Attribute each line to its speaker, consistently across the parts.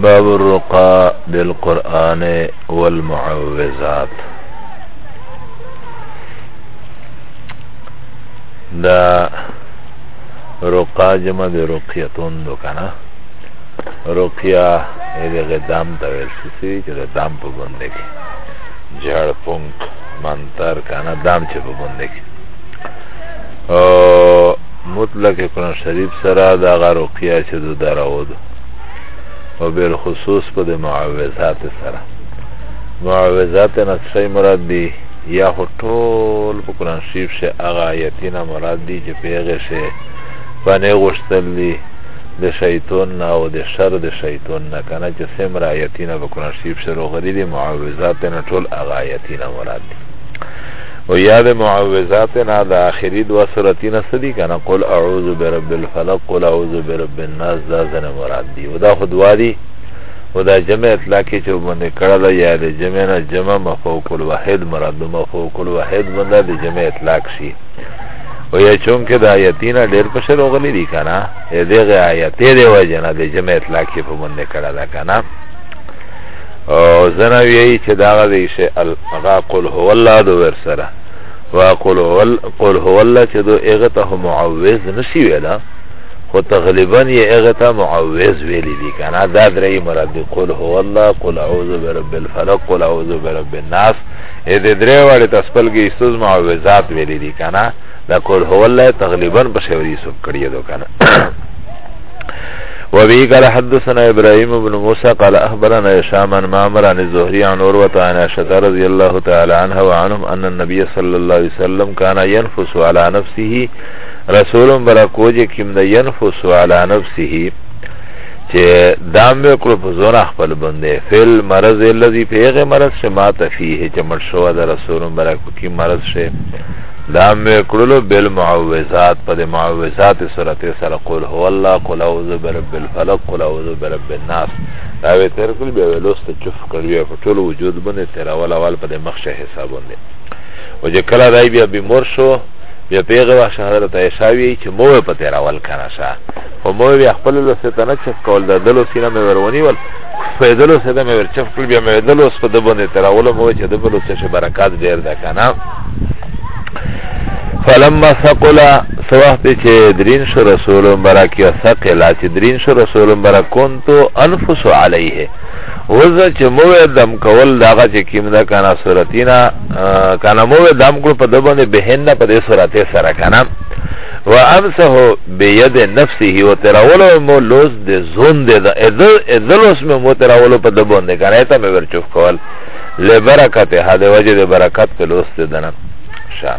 Speaker 1: باب الرقا بالقرآن والمعوزات دا رقا جمع د رقیتون دو کنه رقیا یې دغه دام ته ویل شي چې د دام په باندې کې جړ پونک منتر کنه دام چې په باندې کې او مطلق قرآن شریف سره د هغه رقیه چې د دراود او بالخصوص په د معوضات سره معوذات نه څه مراد دی یا خو ټول په قرآن شریف شي هغه آیتونه مراد دي چې په هغې شي باندې غوښتل دي د شیطان نه او د شر د شیطان نه که نه چې څومره آیتونه په قرآن شریف شي راغلي دي معوذات نه ټول هغه آیتونه مراد دي او یا د معوذات نه د آخري دوه سورتونه څه دي که نه قل اعوذ برب الفلق قل اعوذ برب الناس دا ځنه مراد دي او دا خو دوا دي و دا جمع اطلاق کې چې باندې کړه ده یا د جمع نه جمع مفوق الواحد مراد مفوق الواحد باندې د جمع اطلاق شي و یا چون کې د آیتینه ډېر په شر غلي دي کنه دغه آیت دې وجه نه د جمع اطلاق کې په باندې کړه ده کنه او زنه وی چې دا غوي شي الغا قل هو الله دو ور سره وقل هو قل هو الله چې دو اغته معوذ نشي ویلا خو تغلیبا یې هغه ته معوذ ویلی دی کنه دا درې مراد دی قل هو الله قل اعوذ برب الفلق قل اعوذ برب الناس اې دې درې وړې تسپل کې استوز معوذات ویلی دی کنه دا قل هو الله تغلیبا په شوري سب کړی دو کنه وبه قال حدثنا ابراهيم بن موسى قال اخبرنا هشام عن معمر عن الزهري عن عروه عن عائشه رضي الله تعالى عنها وعنهم ان النبي صلى الله عليه وسلم كان ينفس على نفسه رسولم برا کوجه کم ده ینفس علا نفسه چه دام بکلو پا زون اخپل بنده فیل مرض اللذی پیغ مرض شه ما تفیه چه مر شو ده رسولم برا کوکی مرض شه دام بکلو بل معوزات پا ده معوزات صورت سر قول هو الله قل اعوذ برب الفلق قل اعوذ برب الناس داوی تیر کل بیا ویلوست چف کروی پا طول وجود بنده تیر اول اول پا ده مخشه حسابون ده و جه کلا دای بیا بیمور شو بیا پیغه وخت حضرت عیسی وی چې مو په تیر اول کنه شا خو مو بیا خپل لوسته ته نه چف کول د دلو سینه مې ورونی ول په دلو سینه مې ور چف کول بیا مې دلو سپ د باندې تیر اول مو چې د بلو څه برکات ډیر ده کنه فلما ثقل سوخت چه درین شو رسول مبرک یا ثقل چه درین شو رسول مبرک کنتو انفس علیه وزه چې مو دم کول داغه چې کیم ده کنه صورتینا کنه مو دم کول په دبنه بهنه په دې صورت سره کنه و امسه بيد نفسه و تراولو مو لوز د زون د اذل اذلوس مو تراولو په دبنه کنه ته مې ورچوف کول لبرکت هدا وجه د برکت په لوست دنه شاء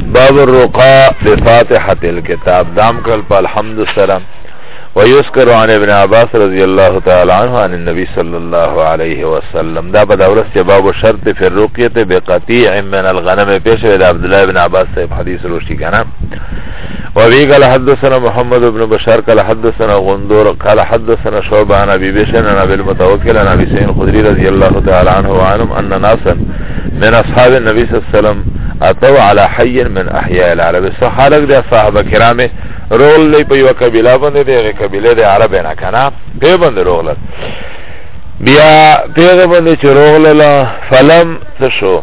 Speaker 1: باب الرقا بفاتحة الكتاب دام کل پا الحمد سرم ويذكر عن ابن عباس رضي الله تعالى عنه عن النبي صلى الله عليه وسلم دا بدا ورس چه باب شرط في الرقية بقطيع من الغنم پیش وید عبدالله ابن عباس صاحب حدیث روشی کنا وابي قال حدثنا محمد بن بشار قال حدثنا غندور قال حدثنا شعبة عن ابي بشر عن ابي المتوكل عن ابي سعيد الخدري رضي الله تعالى عنه وعنهم ان ناسا من اصحاب النبي صلى الله عليه وسلم اتوا على حي من احياء العرب صحالك ده صحابه کرامه رول لې په یو قبيله باندې ده قبيله ده عرب نه کنه په باندې رول بیا پیغه باندې چروغ لاله فلم تشو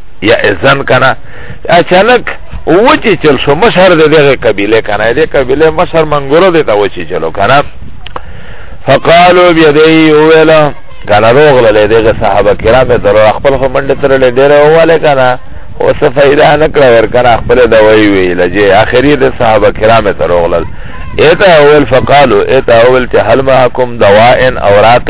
Speaker 1: یا ازن کنه اچانک وچی چل شو مشهر ده دغه قبیله کنه ده قبیله مشهر منگورو ده تا وچی چلو کنه فقالو بیدهی اویلا کنه روغ للی دغه صحابه کرام تر اخبر خو منده تر لی دیر اواله کنه خو څه فایده نه کړه ور کنه خپل دوی ویل چې اخري د صحابه کرام تر اوغلل ایت اول فقالو ایت اول چې هل معکم دواء اوراق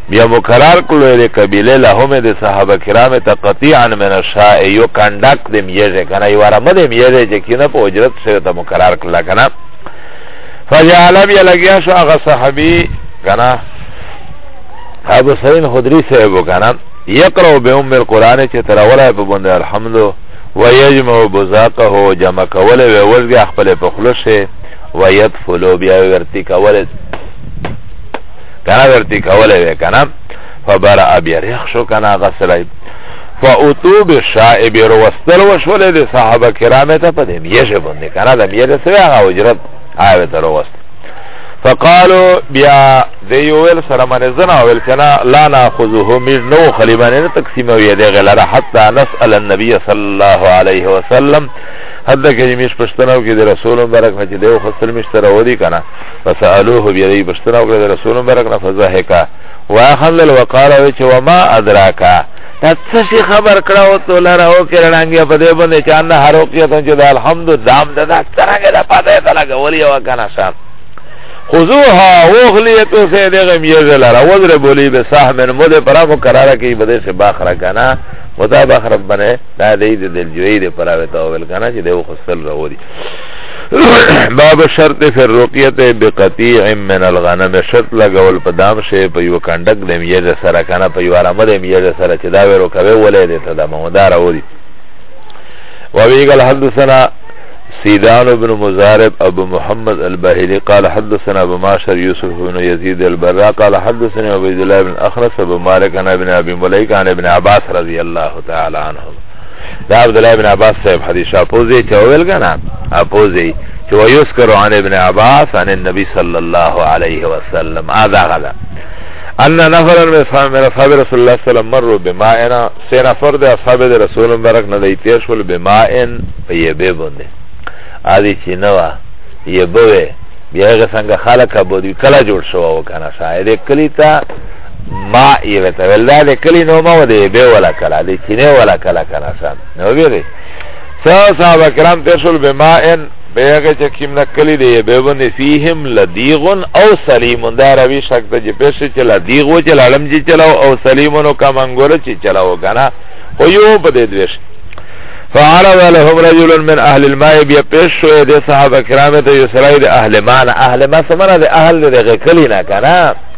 Speaker 1: بیا مو قرار کړو یې د قبیلې له هم د صحابه کرامو ته قطیعا من الشاء یو کنډک د میږی که نه یوه رمه د میږی چې کینه په اجرت شوی ته مو قرار کړله که نه فجعل بیا لګیا شو هغه صحابي که نه ابو سعید خدري صاحب که نه یقرأ به ام القرآن چې تراوله په باندې الحمد و یجمع بزاقه جمع کوله وی ولګي خپل په خلشه و یدفلو بیا ورتی کوله کنه ورته کوله وی کنه فبرا بیا ریخ شو کنه هغه سړی فاوتو بشائب روستل وشول د صحابه کرام ته په دې میشه باندې کنه د میشه سره هغه اجرت آوه ته روست فقالو بیا دی ویل سره من زنا ویل کنا لا ناخذه میر نو خلیبان نه تقسیم وی دی غلره حتا نسال النبي صلی الله علیه وسلم حد کې میش پښتنو کې د رسول مبارک نه چې دی خپل مشتره ودی کنا فسألوه بیری بشتنا وکړه د رسول مبارک نه فضحکا واخلل وقال وچ وما ادراکا دا څه شي خبر کړه او تو لره او کرړانګي په دې باندې چې ان هر وخت ته چې د الحمد دام د دا څنګه د پاتې ته لګه ولي او کنه شان خذوها وغلیتو سے دغم یزل را وذر بولی به صاحب مود پرا کو قرار کی بده سے باخرا کنا مطابق ربنا دا دې دل جوی دې پراوي تو ول کنا چې دې خو سل راوړي باب شرط فی الرقیت بقطیع من الغنم شرط لګول په دام شی په یو کندک د میه د سره کنه په یو آرامه د میه د سره چې دا ویرو کوي ولې دې ته د مودار اوري وویګل حدثنا سيدان بن مزارب أبو محمد البهلي قال حدثنا أبو ماشر يوسف بن يزيد البراء قال حدثنا عبيد الله بن أخرس أبو مالك عن ابن أبي مليك عن ابن عباس رضي الله تعالى عنهم دا عبد الله ابن عباس صاحب حدیث اپوزی چې ویل کنه اپوزی چې ويذكر عن ابن عباس عن النبي صلى الله عليه وسلم هذا غلا ان نفر من اصحاب من اصحاب رسول الله صلى الله عليه وسلم مروا بماء سه نفر د اصحاب رسول مبارک نه دی تیر شول بماء په یبه باندې ادي چې نو یبه بیا هغه څنګه خلک ابو دی کله جوړ شو او کنه شاید کلی ته ما یې وته ول دا د کلی نو ما و دی به ولا کلا دی کینه ولا کلا کنه سم نو ویری سو صاحب کرام ترشل بما ان بیغه چې کیم نه کلی دی به باندې فیهم لدیغن او سلیم دا روی شک ته چې پېښ چې لدیغ و چې لړم چې چلاو او سلیم نو کا منګور چې چلاو کنه خو یو په دې دویش فعرض لهم رجل من اهل الماء بیا پېښ شو د صحابه کرام ته یو سړی د اهل مان اهل ما سمره د اهل دغه کلی نه کنه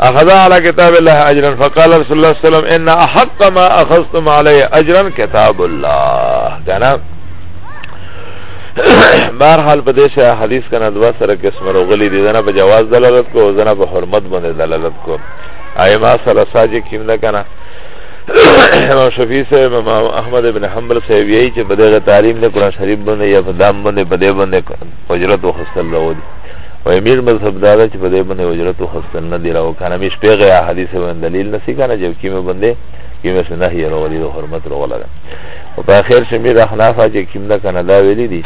Speaker 1: اخذا على كتاب الله اجرا فقال رسول الله صلى الله عليه وسلم ان احق ما اخذتم عليه اجرا كتاب الله كان بهر حال په دې شه حدیث کنه دوا سره قسم روغلی دي زنه په جواز دلالت کو زنه په حرمت باندې دلالت کو ائمه سره ساجي کیم نه کنه امام شفیع سے امام احمد ابن حنبل سے یہی چې په دغه تعلیم نه قرآن شریف باندې یا په دام باندې په دې باندې اجرت وخصل راوړي و امیر مذهب دا ده چې په دې باندې اجرت وخستل نه دي راو کنه مش پیغه یا حدیث باندې دلیل نسی کنه جو کیمه باندې کیمه سه نه یې راولي د حرمت راولا ده او په اخر شمیر احناف چې کیم نه کنه دا ویلي دي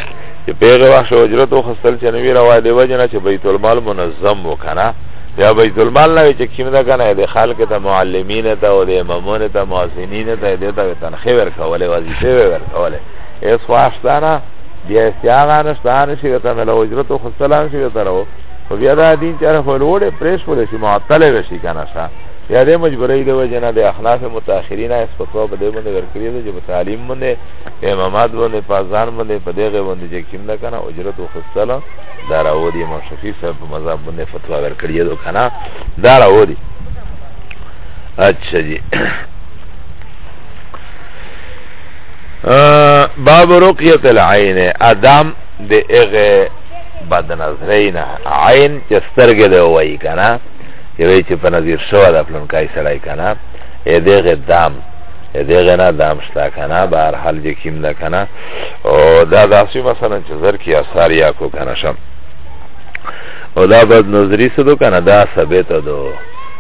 Speaker 1: چې پیغه واښه اجرت وخستل چې نوی راو دی وجنه چې بیت المال منظم وکنه یا بیت المال نه چې کیم نه کنه د خلک ته معلمین ته او د امامونو ته مؤذنین ته د ته تنخیر کوله وظیفه ور کوله ایس واشتانا بیا استیاغا نشتان شیرتا ملا اجرت و خستلان شیرتا رو خو بیا دا دین چې هر فلوړ پریس ول شي معطل وشي کنه شا یا دې مجبورې دی وجنه د اخلاف متأخرین اس په توګه دې باندې ورکړي دي چې په تعلیم باندې امامات باندې په ځان باندې په دغه باندې چې کیم نه کنه اجرت او خصله دا راو دي امام شفیع صاحب په مذهب باندې فتوا ورکړي دي کنه دا راو دي اچھا جی باب رقیت العین ادم د اغه بد نظرین عین چې سترګې دی وای کنه چې وای چې په نظر شو د پلان کای سړی کنه اې دغه دام اې دغه نه دام شتا کنه بهر حال دې کیم ده کنه او دا داسې مثلا چې زر کې اثر یا کو کنه شم او دا بد نظری سدو کنه دا ثبت دو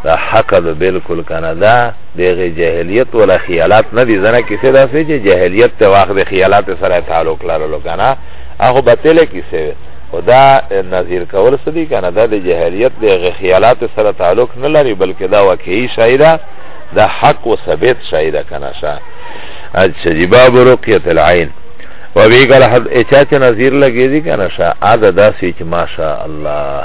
Speaker 1: دا حق دو بالکل کنه دا دغه جاهلیت ولا خیالات نه دي زنه کیسه دا سي چې جاهلیت ته واخ د خیالات سره تعلق لرلو کنه هغه بتله کیسه خدا نظیر کول سدي کنه دا د جاهلیت د خیالات سره تعلق نه لري بلکې دا واقعي شایده دا حق و ثبت شایده کنه شا اچھا جی باب رقیت العین و بی قال حد اچاچ نظیر لگی دی کنه شا عدد دا سیچ ما شاء الله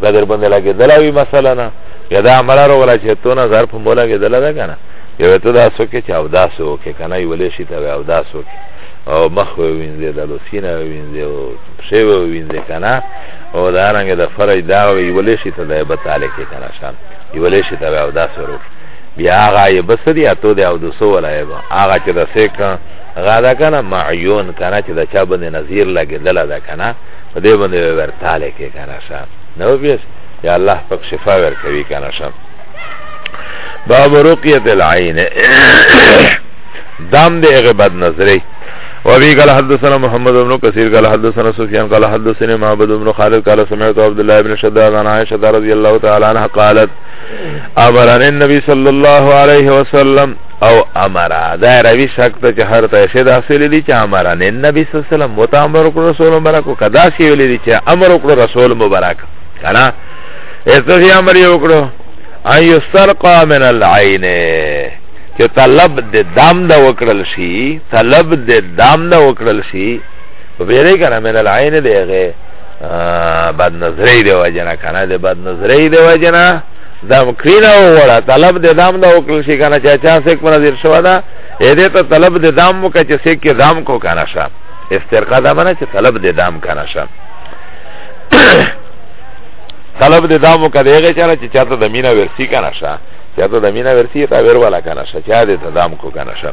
Speaker 1: که در باندې لګېدلی وي مثلا نه یا دا عمله راغله چې تو نظر په مو لګېدلی ده که نه یو ته داسې وکړې چې اوداس وکړې که نه یولی شي ته به اوداس وکړې او مخ ووینځې د لوسینه ووینځې او پښې ووینځې که نه او دارنګه د فرج دا یولی شي ته د بتاله کې که نه شان یولی شي ته به اوداس وروکړي بیا هغه یې بس دی اتو دی اودسو ولا یې هغه چې د سیک غاده کنه معیون کنه چې د چا باندې نظیر لګېدله ده کنه په دې باندې به ورتاله کې که نه شه نو بیس یا الله پاک شفا ورکوي که نه شه باب رقیت العین دام دې هغه بد نظرۍ وابي قال حدثنا محمد بن كثير قال حدثنا سفيان قال حدثني معبد بن خالد قال سمعت عبد الله بن شداد عن عائشة رضي الله تعالى عنها قالت أمرني النبي صلى الله عليه وسلم او امرا دا روی شک ته چې هر ته شه داسې دي چې امرا نه نبی صلی الله علیه وسلم متامر کړ رسول مبارک او کدا سی ویل دي چې امر کړ رسول مبارک کنا استوی امر یو کړو ان یسترقا من العین چې طلب د دام دا وکړل شي طلب د دام دا وکړل شي په بیره کنه من العین دیغه بد نظری دی وجنه کنه د بد نظری دی وجنه دم کرینا وړه طلب د دام دا وکړل شي کنه چې چا سیک پر نظر شو دا اې دې ته طلب د دام مو کچ سیک کې دام کو کنه شه استرقا دا منه چې طلب د دام کنه شه طلب د دام مو کده هغه چانه چې چاته د مینا ورسی کنه شه چاته د مینا ورسی تا ور والا کنه شه چا دې ته دام کو کنه شه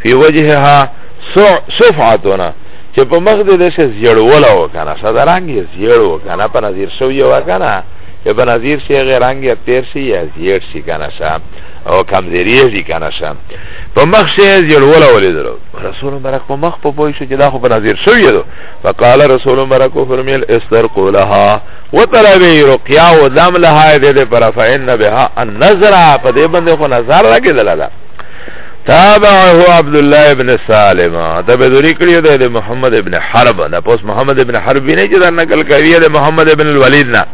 Speaker 1: فی وجهها صفعتنا چې په مخ دې دشه زیړوله وکنه ساده رنگ یې زیړ وکنه په نظیر شو یو وکنه چې په نظیر شي غیر رنگ یې تیر شي یا زیړ شي کنه شا او کمزیری شي کنه شا په مخ شي زیړوله ولیدل رسول مبارک په مخ په پوي شو چې دا خو په نظیر شو یو فقال رسول مبارک فرمیل استرقوا لها وتلبي رقيا ودم لها دې پر فإن بها النظر په دې باندې خو نظر لګیدل تابعه عبد الله ابن سالم تبذری کړی دی د محمد ابن حرب نه پس محمد ابن حرب نه چې دا نقل کوي د محمد ابن الولید نه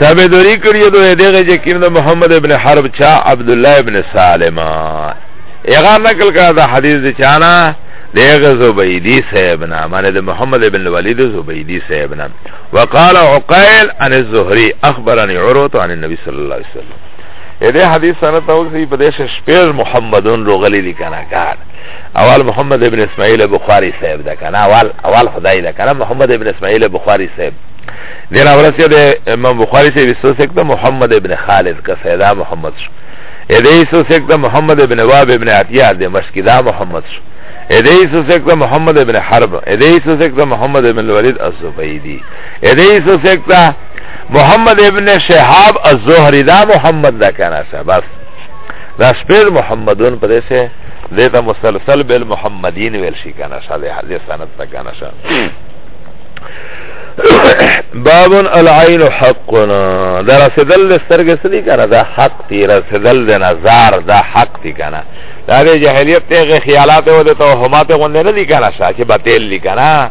Speaker 1: تبذری کړی دی دغه چې کیم د محمد ابن حرب چا عبد الله ابن سالم هغه نقل کړه دا حدیث د چانا دغه زبیدی صاحب نه معنی د محمد ابن الولید زبیدی صاحب نه وقال عقیل عن الزهری اخبرني عروه عن النبي صلی الله علیه وسلم اې دې حدیث سره ته وګورئ په دې شپږ محمدون لوغلي دي کنه کار اول محمد ابن اسماعیل بخاری صاحب ده کنه اول اول خدای ده کنه محمد ابن اسماعیل بخاری صاحب دیر اورسی ده امام بخاری صاحب ایسو سکتا محمد ابن خالد که سیدا محمد شو ایده ایسو سکتا محمد ابن واب ابن عطیه ده مشکی ده محمد شو ایده ایسو سکتا محمد ابن حرب ایده ایسو سکتا محمد ابن الولید الزبیدی ادیس و سکتا محمد ابن شهاب الزهری دا محمد دا کنا سا بس دا سپیر محمدون پا دیسه دیتا مسلسل بیل محمدین ویل شی کنا سا دی حدیث سند تا کنا سا باب العین حقنا دا رسدل دی سترگ سدی کنا دا حق تی رسدل دی نظار دا حق تی کنا دا دی جهلیت تیغ خیالات و دی توهمات غنده ندی کنا سا چه بطیل لی کنا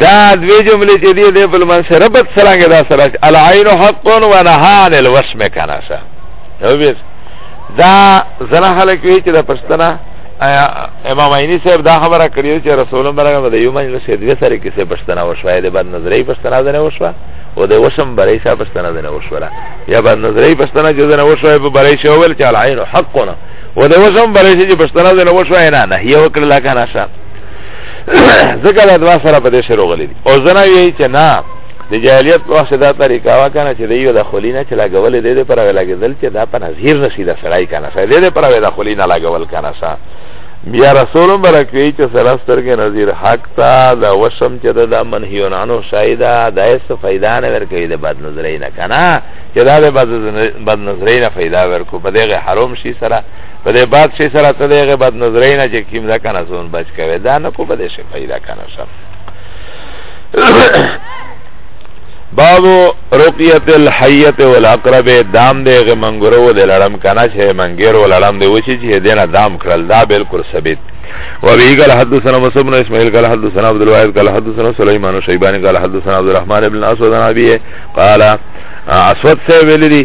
Speaker 1: دا دوی جمله چې دی د بل من سره ربط سرانګه دا سره العين حق و نهان الوسم کنه سا نو بیس دا زنا خلک وی چې د پښتنه امام عینی صاحب دا خبره کړې چې رسول الله برګه د یو مجلس کې دوی سره کې څه پښتنه وشوای د بد نظرې پښتنه ده نه وشوه او د وسم برای صاحب پښتنه ده نه وشوه یا بد نظرې پښتنه چې نه وشوه په برای شو ول چې العين حق و نهان و د وسم برای چې پښتنه ده نه وشوه نه نه یو کړل کنه سا ځکه دا دوا سره په دې شروع غلي دي او زنه وی چې نه د جاهلیت په وخت دا طریقه وا کنه چې دیو د خلینه چې لګول دې دې پر لګیدل چې دا په نظیر نشي د سړای کنه سړی دې پر د خلینه لګول کنه سا بیا رسول مبارک وی چې سراستر کې نظیر حق تا دا وشم چې دا منهیونانو شایدا دا هیڅ فائدہ نه ورکوي د بد نظرې نه کنه چې دا د بد نظرې نه فائدہ ورکو په دغه حرام شي سره په دې باد شي سره ته دغه بد نظرې نه چې کیم دا کنه زون بچ کوي دا نه کو بده شي پیدا کنه سم باب رقیت الحیت والاقرب دام دغه منګرو د لړم کنه چې منګرو لړم دی وشي چې دینه دام کړل دا بالکل ثابت وبه قال حدثنا مصعب بن اسماعيل قال حدثنا عبد الواحد قال حدثنا سليمان الشيباني قال حدثنا عبد الرحمن بن اسود عن ابي قال اسود سے ویلی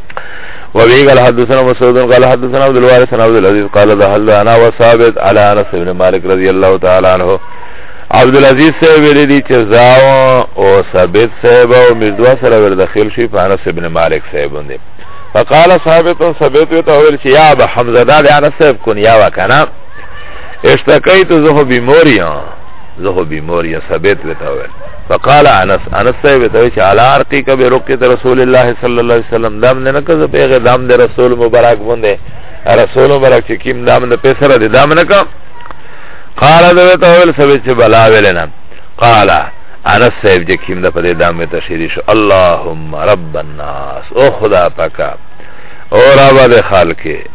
Speaker 1: وبه قال حدثنا مسعود قال حدثنا عبد الوارث عن عبد العزيز قال ذهل انا وثابت على انس بن مالك رضي الله تعالى عنه عبد العزيز سے ویلی دی چې زاو او ثابت صاحب او مردوا سره ور داخل شي په انس بن مالک صاحب باندې فقال ثابت ثابت وی ته ویل چې یا ابو حمزه دا انس صاحب کون یا وکنا اشتکیت زه بیموریان زه خو بیمور یم ثابت وته وویل فقال انس انس صاحب ته چې علی ارقی کبه رقیت رسول الله صلی الله علیه وسلم دام نه نه کزه پیغه دام د رسول مبارک باندې رسول مبارک چې کیم دام نه پیسره د دام نه کا قال ذو ته ویل سبه چې بلا ویلنا قال انس صاحب چې کیم د په دې دام ته شری شو اللهم رب الناس او خدا پاکا او رب د خلقه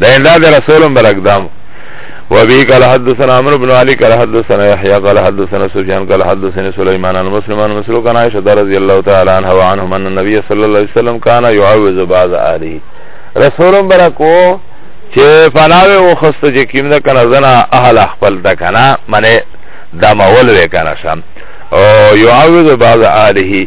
Speaker 1: دا امداد رسولم بر اقدامو وبه قال حدثنا عمرو بن علي قال حدثنا يحيى قال حدثنا سفيان قال حدثنا سليمان عن مسلم عن مسروق عن عائشة رضي الله تعالى عنها وعنهم أن النبي صلى الله عليه وسلم كان يعوذ بعض آله رسول برکو چې فناوي وخست چې کیم ده کنه زنا اهل خپل ده کنه منه دمول وکنه شم او يعوذ بعض آله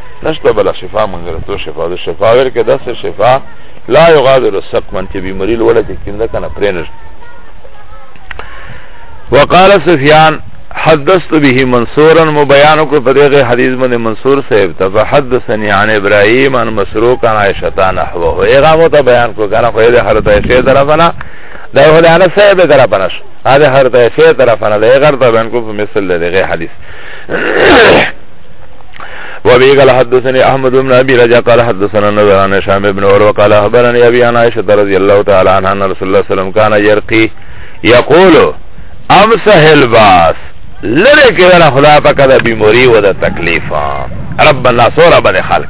Speaker 1: نشته بل شفا مونږ له تو شفا د شفا ور کې داسې شفا لا یغادر سقما چې بیماری لوړه چې کینده کنه پرېنش وقال سفیان حدثت به منصورا مبيان کو طریق حدیث من منصور صاحب تب حدثني عن ابراهيم عن مسروق عن عائشه نحوه اغامو ته بیان کو کنه خو دې حضرت عائشه طرفنا دا هو له صاحب طرفنا شو هذا حضرت عائشه طرفنا دا غیر ته بیان کو په مثل دغه حدیث وابي قال حدثني احمد بن ابي رجا قال حدثنا نذر عن هشام بن عروه قال اخبرني ابي عن عائشه رضي الله تعالى عنها ان رسول الله صلى الله عليه وسلم كان يرقي يقول امسح الباس لره کې ولا خدا پاک د بیماری و د تکلیفا ربنا سورا بن خلق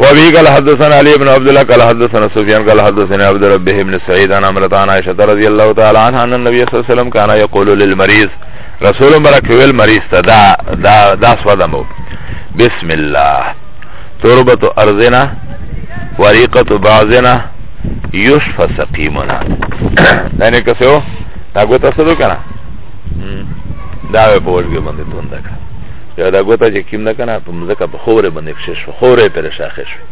Speaker 1: وابي قال حدثنا علي بن عبد الله قال حدثنا سفيان قال حدثنا عبد ربه بن سعيد عن امرت عن عائشه رضي الله تعالى عنها ان النبي صلى الله عليه وسلم كان يقول للمريض رسول مبارك ويل مريض دا دا دا سودمو بسم الله تربه ارضنا وريقه بعضنا يشفى سقيمنا یعنی کسو دا ګوتاسو کنه دا په ورګه باندې توند کړه یو دا ګوته چې کیم ده که نه په مځکه په خورې باندې کښې شو خورې پرې شاخې شو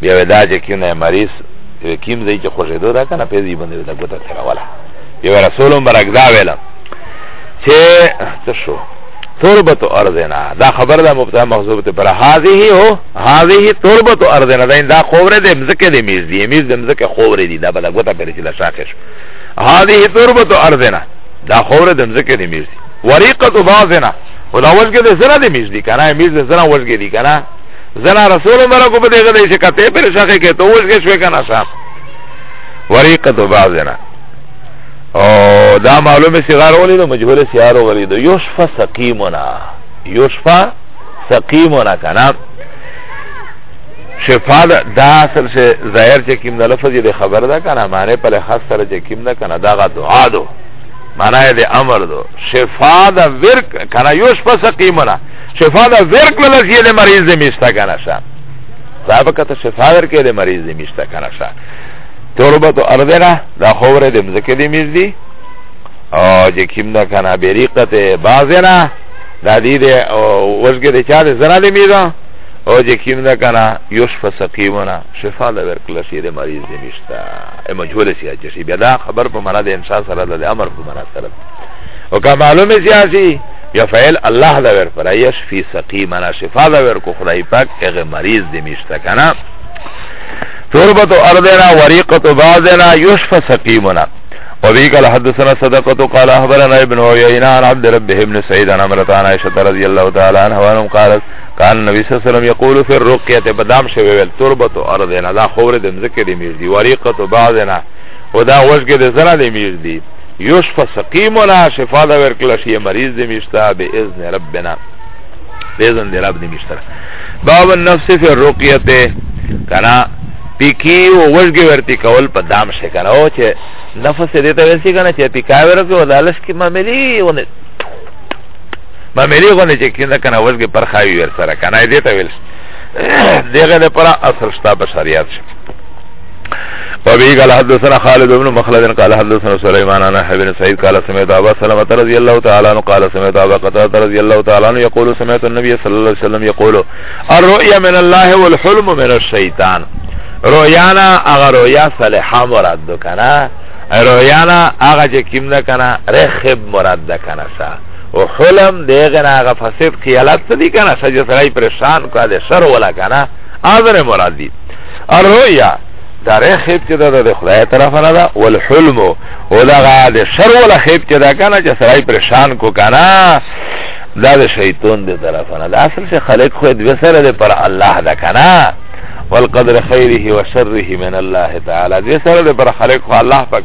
Speaker 1: بیا وې دا چې کیم نه مریض کیم ځای چې خوښېدو ده که نه پې ځای باندې دا ګوته تېروله یو رسول هم برګدا ویله چې څه شو تربت ارزنا دا خبر ده مبتدا مخزوب ته پر هذه هو هذه تربت ارزنا دا دا خوره ده مزکه ده میز دی میز ده مزکه خوره دی دا بلا ګوته پرې چې دا شاخې شو هذه تربت ارزنا دا خوره ده مزکه ده میز دی وریقه بعضنا او دا وزګه د زنا د میز دی کنه میز د زنا وزګه دی کنه زنا رسول مبارک په دغه دی چې کته پر شخه کې ته وزګه شوې کنه صاحب وریقه دو بعضنا او دا معلومه صغار ولې د مجهول سیار ولې د یوشفا سقیمنا یوشفا سقیمنا کنه شفا دا اصل سے ظاهر چې کیم د لفظ دې خبر ده کنه معنی په خاص سره چې کیم ده کنه دا غا دعا دو معنی د امر دو شفا دا ورک کنه یو شپه سقیمنا شفا دا ورک لږ یې د مریض دې میشته کنه شا صاحب کته شفا ورک یې د مریض دې میشته کنه شا توربه تو اردنا دا خوره دې مزکه دې میز دی او چې کیم دا کنه بریقت بازنا دا دې دې وزګه دې چا دې زرا دې میزا او چې کیم دا کنه یو شپه سقیمنا شفا دا ورک لږ یې د مریض دې میشته مجهول سیاسی شي بیا دا خبر په مراد انشاء سره د امر په مراد سره او که معلوم سیاسی یا فعل الله دا ور پر ایش فی سقیمنا شفا دا ور کو خدای پاک هغه مریض دی میشته کنه تربت ارضنا وریقت بعضنا یشف سقیمنا وبه قال حدثنا صدقة قال أخبرنا ابن عيينة عن عبد ربه بن سعيد عن أمرتان عائشة رضي الله تعالى عنها وأنهم قالت کان نبی صلی الله علیه وسلم یقول فی الرقیه ته بدام شوی ول تربت ارضنا دا خور د مزکه دی میر دی وریقه بعضنا و دا وشګه د زرا دی میر دی یشف سقیمنا شفا دا ورکل شی مریض دی مشتا به اذن ربنا به اذن دی رب دی مشتا باب النفس فی الرقیه ته کنا پیکی او وشګه ورتی کول په دام شي کنه او چې نفس دې ته وسی کنه چې پیکا ورکو دالس کی معاملې ونه ما ملي غونه چې کینه کنه وزګه پر خاوي ور سره کنه دې ته ویل دغه لپاره اصل شته بشریات شي وبه قال حدثنا خالد بن مخلد قال حدثنا سليمان عن حبيب بن سعيد قال سمعت ابا سلمة رضي الله تعالى عنه قال سمعت ابا قتادة رضي الله تعالى عنه يقول سمعت النبي صلى الله عليه وسلم يقول الرؤيا من الله والحلم من الشيطان رؤيانا اغا رؤيا صالحا مراد دو کنا رؤيانا اغا جه کم دکنه رخب مراد دکنه سا او حلم دیگه نا اغا فسد خیالات تا دی کنا سجی سرائی پریشان کا دی شر ولا کنا آذر مراد دی الرؤیا دا ری خیب چه دا دا خدای طرف نا دا والحلم او دا غا دی شر ولا خیب چه دا کنا چه سرائی پریشان کو کنا دا دا شیطون دی طرف نا دا اصل چه خلق خود بسر دی پر اللہ دا کنا والقدر خیره و شره من اللہ تعالی دی سر دی پر خلق خو اللہ پک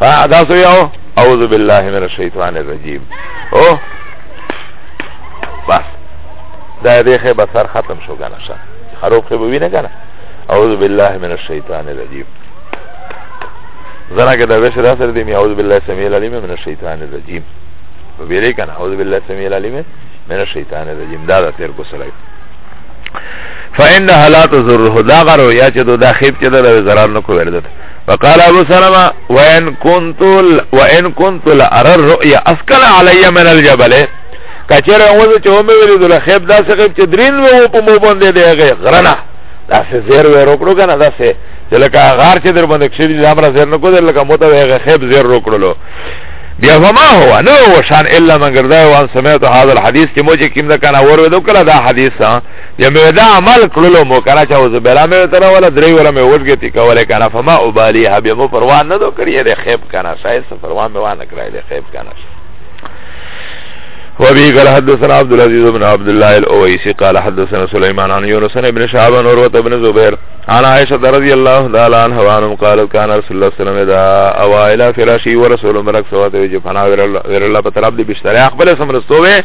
Speaker 1: ها دا سو یو اعوذ بالله من الشیطان الرجیم او بس دا دې خه بسر ختم شو کنه شه خروب خو به نه کنه اعوذ بالله من الشیطان الرجیم زنه که دا بشه دا سره دې می اعوذ بالله سمیع العلیم من الشیطان الرجیم ویلې کنه اعوذ بالله سمیع العلیم من الشیطان الرجیم دا دا تیر کو سره فإنها لا تزره دا غرو یا چې دا خیب چې دا ضرر نه کو ورده وقال ابو سلمہ وان كنت وان كنت لارى الرؤيا اسكل علي من الجبل کچره وځ چې ومه ویل دل خیب دا څه چې درین وو په مو باندې دی غرنا دا څه زیر و روکړو کنه دا څه چې لکه غار چې در باندې کښې دي امر زیر نه کو دل لکه موته وی خیب زیر روکړلو بیا فما هو نو شان الا من غردا وان سمعت هذا الحديث چې مو چې کیم دا کنه ور ودو کړه دا حدیث یا مې دا عمل کړلو مو کنه چې اوس بلا مې تر ولا درې ولا مې وټګتی کوله کنه فما ابالی ها به مو پروا نه دو کړی دې خیب کنه شاید څه پروا مې وانه کړی دې خیب کنه وبه قال حدثنا عبد العزيز بن عبد الله الاويسي قال حدثنا سليمان عن يونس بن شعب عن عروه بن زبير عن عائشه رضي الله تعالى عنها وعنهم قال كان رسول الله صلى الله عليه وسلم اذا اوى الى فراشي ورسول مرق سوات وجه فنا ور الله بتراب دي بشتري اقبل سمرستوه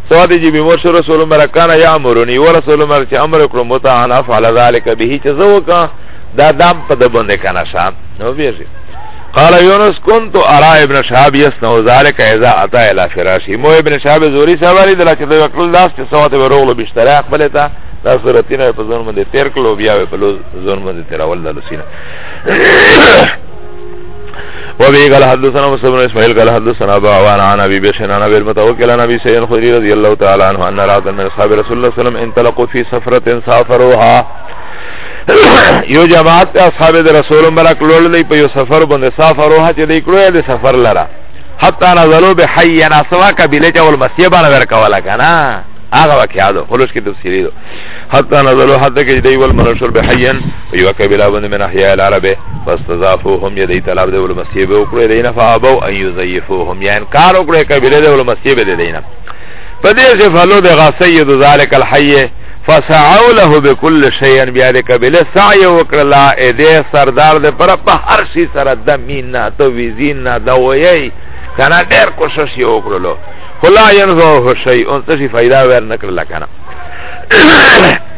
Speaker 1: سوا دی جی بیمور شو رسول عمر کانا یا امرونی و رسول عمر چه امر اکرم متعان افعل ذالک بیهی چه زو کان دا دام پا دبنده کانا شام نو بیشی قال یونس کنت ارا ابن شهاب یسنو ذالک ازا اتا الى فراشی مو ابن شهاب زوری سواری دلا چه دو اکرل داس چه سوا تی بروغلو بشتره اقبل تا دا صورتینا پا زون منده تیر کلو بیاوی پا زون منده تیر اول دلو سینا وبه قال حدثنا مسلم بن اسماعيل قال حدثنا ابو عوان عن ابي بشر عن ابي المتوكل عن ابي سعيد الخدري رضي الله تعالى عنه ان رات من اصحاب رسول الله صلى الله عليه وسلم انطلقوا في سفره سافروها یو جماعت ته اصحاب د رسول مبارک لول نه په یو سفر باندې سفر وه چې د کړو د سفر لره حتا نزلوا بحي ناسوا قبيله چې ول مسیه باندې ورکواله کنه هغه واقعا ده خلوش کې تفسیری ده حتی نظرو حتی کې دی ول منشور به حیان په یو قبیله باندې من احیاء العرب فاستضافوهم یدی طلب د علمسیب وکړه دینه فابو ان یضیفوهم یا انکار وکړه قبیله د علمسیب د دینه په دې چې فلو د غسید ذالک الحی فسعوا له بكل شيء بیا د قبیله سعی وکړه لا دې سردار د پر په هر شي سره د مینا تو ویزین نه دا وایي کنه ډېر کوشش یې وکړلو خلا ينفعه شيء ان څه فائدہ ور نکړه کنه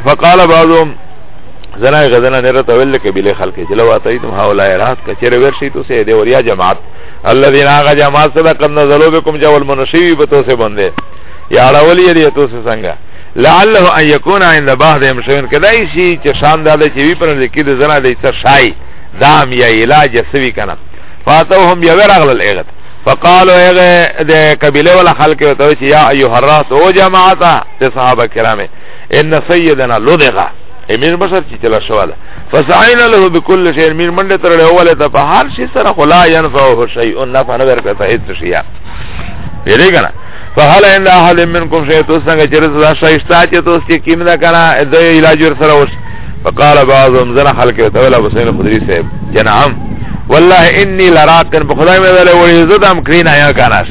Speaker 1: فقال بعضهم زنا غزنا نه رته ویل کې بل خلک چې لو اتای تم حوالا رات کچره ورشي تو سه دی وریا جماعت الذين اغا جماعت صدا قد نزلوا بكم جو المنشي به تو سه باندې یا راولې دی تو سه څنګه لعله ان يكون عند بعض امشون کدای شي چې شان داله چې وی پر لکې د زنا د څه شای دام یا علاج سوي کنه فاتوهم یو راغل الاغت فقالو اغه د قبيله ولا خلق ته چې یا ایه الراس او جماعت ته صحابه کرامه ان سیدنا لدغه امیر بشر چې چلا شو ده فسعینا له بكل شيء امیر منډه تر له اوله ته په هر شي سره خلا ينفعه شيء نه فنه ورکته هیڅ شي یری کنه فهل ان احد منكم شيء تو څنګه چې رضا شایسته چې تو سې کیم نه کنه د علاج ور سره وش فقال بعضهم زنا خلق ولا حسین خدری صاحب جنام والله انی لراقن بخدای مې ویل وړي زدم کرین آیا کنه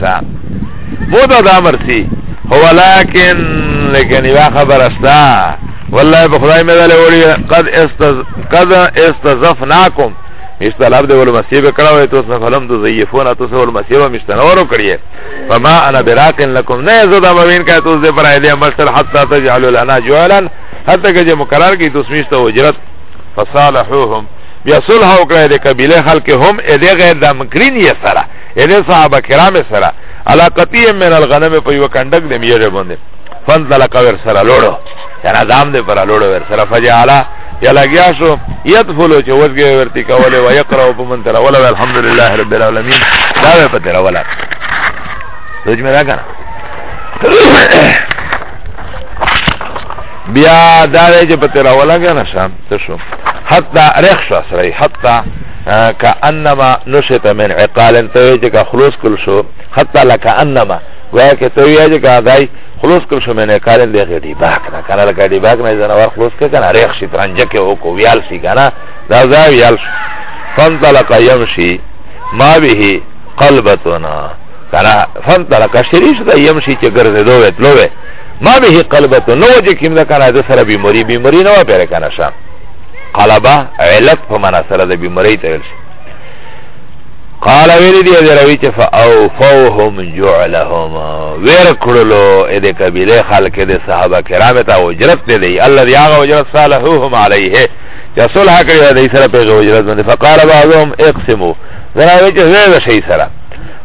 Speaker 1: بودا دا مرسی هو ولیکن لیکن یو خبر استا والله په خدای مې دلې وړي قد استز قد استزفناکم استلاب دی ول مسیب کړه ته څه فلم ته ضعیفون ته څه ول مسیب مشتنورو کړی فما انا براق لكم نه زدا مبین کا ته دې پر ایدیا مشتل حتا تجعلوا لنا جعلا حتا کې مقرر کی تسمیش ته اجرت فصالحوهم بیا صلح وکړه د قبیله خلک هم اې دې غیر د مکرین یې سره اله صحابه کرام سره علا قطیع من الغنم په یو کندک د میره باندې فن تلقا ور سره لوړو یعنی دام دې پر لوړو ور سره فجعلا یا لګیا شو یدفلو چې وځګي ورتی کوله و یقرا په من تر ولا الحمدلله رب العالمین دا په تر ولا سوچ مې راکنه بیا دا چې په تر ولا کنه شام ته شو حتی رخصه سره حتی کأنما نشت من عقال توی چې کا خلوص کل شو حتی لکأنما گویا که توی چې کا دای خلوص کل شو من عقال دغه دی باک نه کنه لکه دی باک نه ځنه ور خلوص کړه کنه ریخ شي ترنجه کې او کو ویال شي کنه دا ځای ویال شي فانطلق يمشي ما به قلبتنا کنه فانطلق شریش دا يمشي چې ګرځېدو وې تلو وې ما به قلبتنا نو چې کیم دا کنه د سره بیماری بیماری نه و پیره کنه قلبه علت په معنا سره د بیماری ته ویل شي قال ویلی دی دی روی چه فاوفوهم جعلهم ویر کرلو ایده کبیله خلق دی صحابه کرام تا وجرت دی دی اللہ دی آغا وجرت صالحوهم علیه چه صلح کری دی سر پیغ وجرت من فقال بعضهم اقسمو ذراوی چه زیده شی سره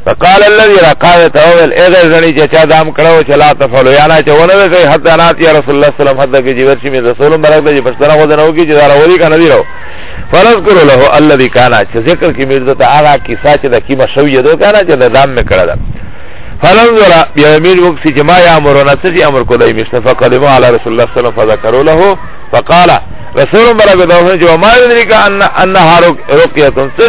Speaker 1: فقال الذي رقاوه تاول اغه زنی چې چا دام کړو چې لا تفعلوا یا نه چې ونه وکړي حتی انا تی رسول الله صلی الله علیه وسلم حتی کې جوړ شي مې رسول برک دې پښتنه غو دنو کې چې دا راوړي کنه دی راو فنذكر له الذي كان چې ذکر کې مې دته هغه کیسه چې د کیما شوې دو کنه چې د دام مې کړل فنظر بیا امیر وکسی چې ما یا امرنا څه چې امر کولای مشته فقدم علی رسول الله صلی الله علیه وسلم فذكروا له فقال رسول برک دې چې ما یدریک ان انها رقیه څه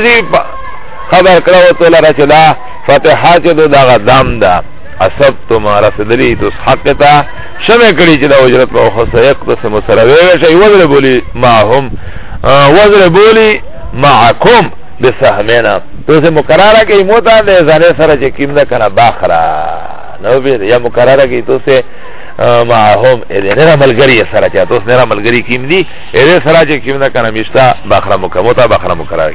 Speaker 1: خبر کړو تو لره چې دا فتحه چې دو دغه دام ده اصب تو ما رسدلی تو حق ته شمه کړی چې دا اجرت په خو سیق قسم سره وی شي وزر بولی ما هم وزر بولی معکم بسهمنا تو سه مقرره کې موتا ده زنه سره چې کیم ده کنه باخرا نو به یا مقرره کې تو سه معهم اذن را ملګری سره چې تو سه را ملګری کیم دي اذن سره چې کیم ده کنه مشتا باخرا مکموتا باخرا مقرره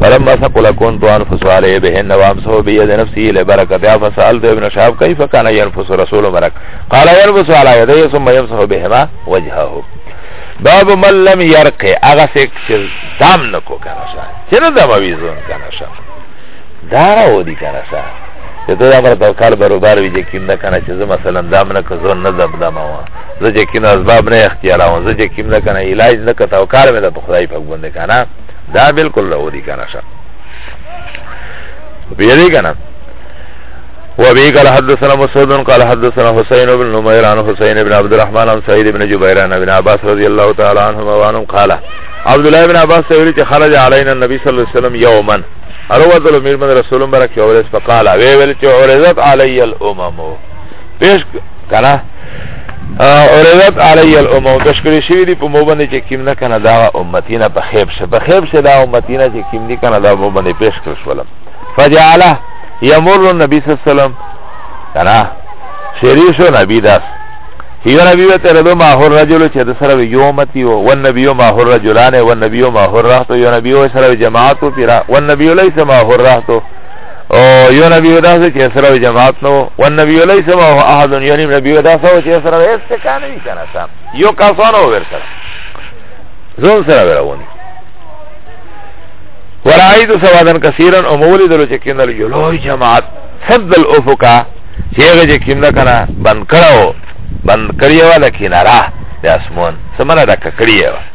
Speaker 1: فلما ثقل كنت انفس عليه بهن وامسه بيد نفسه لبركتها فسالت ابن شهاب كيف كان ينفس رسول مرك قال ينفس على يديه ثم يمسح بهما وجهه باب من لم يرق اغه سیک چې دام نکو کنه شا چې نه دم ویزون کنه شا دارا و دي کنه شا چې ته دا پر توکل برابر وي چې کیم نه کنه چې زه مثلا دام نه کزون نه دب دم و زه چې کیم اسباب نه اختیار و زه چې کیم نه کنه علاج نه کته او کار مې د خدای په ګوند کنه دا بالکل له دي کنه شه ویری کنه وابي قال حدثنا مسعود قال حدثنا حسين بن نمير عن حسين بن عبد الرحمن عن سعيد بن جبير عن ابن عباس رضي الله تعالى عنهما وعنهم قال عبد الله بن عباس سويل چې خرج علينا النبي صلى الله عليه وسلم يوما اروذل مير من رسول برك يورس فقال ويل چې اورزت علي الامم پیش کنه اوریدت علی الامم پیش کړی شوی دی په مو باندې چې کیم نه کنه دا امتینا په خیب شه په خیب شه دا امتینا چې کیم دی کنه دا مو باندې پیش کړ شولم فجعله یمر النبی صلی الله علیه وسلم کنه شریش و نبی داس یو نبی و تر دو ماهر رجلو چه ده سر یو امتی و و نبی و ماهر رجلانه و نبی و ماهر رحتو یو نبی و سر جماعتو پیرا و نبی و لیس ماهر رحتو او یو نبی ودا سو چې سره جماعت نو و نبی علیہ سما هو احد یو نبی ودا سو چې سره هیڅ کان نه کنه سم یو کسانو ور سره زون سره ورونی ورایت سوادن کثیرا او مولد لو چې کیندل یو لوی جماعت صد الافق چې هغه چې کیندا کنه بند کړو بند کړیو لکه نارا د اسمون سمره ډک کړیو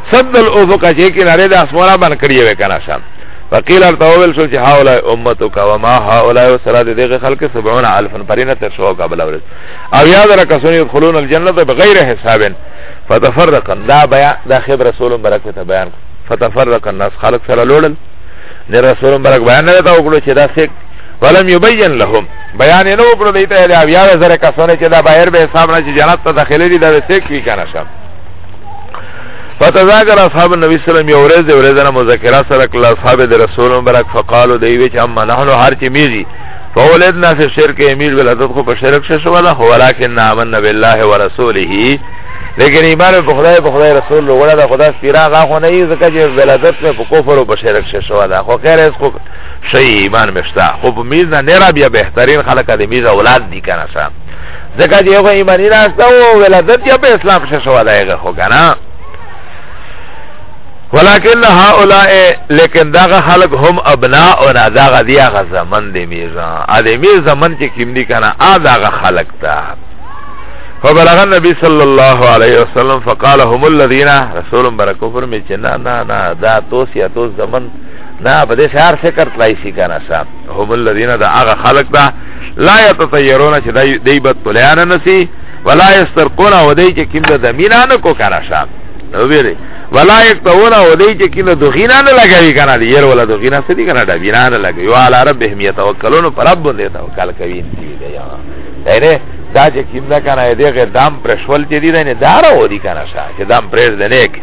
Speaker 1: سد الافق چې کناره د اسمانه باندې کړی وې کنه شم وقیل ارتا ویل شو چې هاولای امتو کا و ما هاولای سره دغه خلک 70 الف پرینه تر شو کا بل ورس او یاد را کسون يدخلون الجنه بغیر حساب فتفرقا دا بیا دا خبر رسول برکت بیان فتفرقا الناس خلق سره لوړل د رسول برک بیان نه تا وکړو چې دا سیک ولم يبين لهم بیان نه وکړو دیته یا زره کسونه چې دا بهر به حساب نه چې جنت ته داخلي دي دا سیک وی کنه شم فتذاکر اصحاب النبی صلی الله علیه وسلم یو ورځ دی ورځ نه مذاکره سره کله اصحاب د رسول مبارک فقالو دی وی چې اما نحن هر چې میږي فولدنا فی الشرک امیر ولادت خو په شرک شې شو ولا ولکن آمنا بالله ورسوله لیکن ایمان په خدای په خدای رسول له وړه خدا سپیرا غا خو نه یې ځکه چې ولادت په کفر او په شرک شې شو ولا خو خیر اس خو شی ایمان مشتا خو په میز نه نه را بیا بهترین خلک د میز اولاد دي کنه صاحب ځکه چې هغه ایمانی ناشته او ولادت یې په اسلام کې شو دایګه خو کنه ولكن هؤلاء لیکن داغه خلق هم ابناؤنا داغه دیغه زمن دی میزان ا دې میز زمن چې کیم دی کنه ا داغه خلق تا فبلغ النبي صلى الله عليه وسلم فقال هم الذين رسول برکو پر می چې نه نه نه دا توس یا توس زمن نه په دې شهر فکر تلای شي کنه صاحب هم الذين دا هغه خلق دا لا يتطيرون چې دای دی به طلعان نسی ولا يسترقون او دای چې کیم د زمینه نه کو کنه شام نو ویری ولا يقطعون او دای چې کیم د غینا نه لګوي کنه دی ير ولا د غینا سدي کنه دا بینا نه لګوي او علی ربهم يتوکلون پر رب دې توکل کوي دی یا دایره دا چې کیم دا کنه دې غیر دام پرشول چې دی نه دارو دی کنه شا چې دام پرز نه کې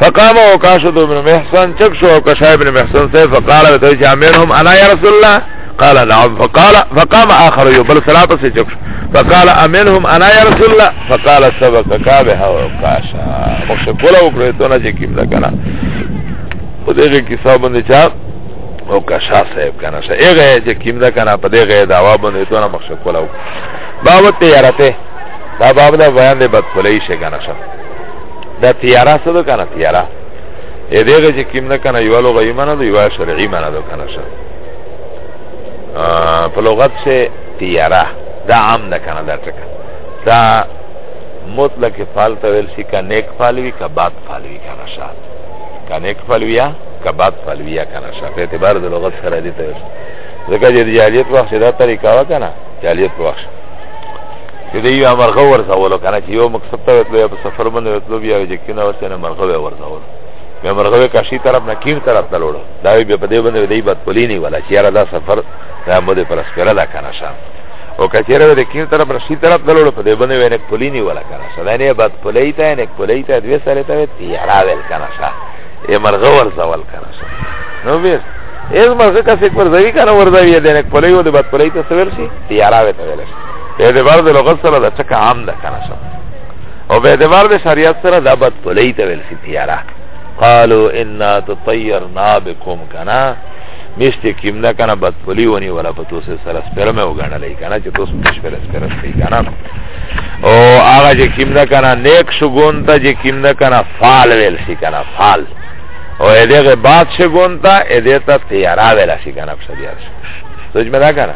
Speaker 1: فقام او کاشد ابن محسن چک شو او کشا ابن محسن سے فقال بتو چا منهم انا یا رسول الله قال نعم فقال فقام اخر یو بل صلات سے چک شو فقال امنهم انا یا رسول الله فقال سبق کابه او کاشا مخش کولا وکړه ته نه چې کیم دا کنه په دغه کیسه باندې چا او کشا صاحب کنه شه هغه چې کیم دا کنه په دغه داوا باندې ته نه مخش کولا وکړه باب تیارته دا باب دا بیان دی بد پلی شي کنه شه دا تیارا څه ده کنه تیارا ا دغه چې کیم نه کنه یو لغه ایمانه ده یو شرعي معنی ده کنه شه په لغت شه تیارا دا عام ده کنه دا ټکه دا مطلق فعل ته ویل شي کنه نیک فعل وی که بد فعل وی کنه شه کنه نیک فعل وی که بد فعل وی کنه شه په اعتبار د لغت سره دي ته ځکه چې جالیت وخت دا طریقه وکنه جالیت وخت چې دی یو مرغه ورځولو کنه چې یو مقصد ته وتلو په سفر باندې وتلو بیا یې کینه ورته نه مرغه ورځولو بیا مرغه کاشي طرف نه کین طرف ته لوړو دا بیا په دې باندې دی بد پلی نه ولا چې را دا سفر دا مو دې پر سپره دا کنه شام او کچره د کین طرف رشي طرف ته لوړو په دې باندې ونه پلی نه ولا کنه شدا نه بد پلی ته نه پلی ته دوی سره ته تیارا ول کنه شا یې مرغه ورځول کنه شا نو بیس ایز مرغه کسې پر ځای کنه ورځوي دې نه پلی و دې بد پلی ته سویل شي تیارا وته ویل شي په اعتبار د لغت سره دا ټکه عام ده کنه شو او په اعتبار د شریعت سره دا بد پلی ته ویل شي تیارا قالوا انا تطيرنا بكم کنا مشته کیم نه کنه بد پلی ونی ولا په توسه سره سپرم وګڼلې کنه چې توس مش پر سپرم شي کنه او هغه چې کیم نه کنه نیک شګون ته چې کیم نه کنه فال ویل شي کنه فال او دغه بعد شګون ته دې ته تیارا ویل شي کنه په شریعت سوچ مې دا کنه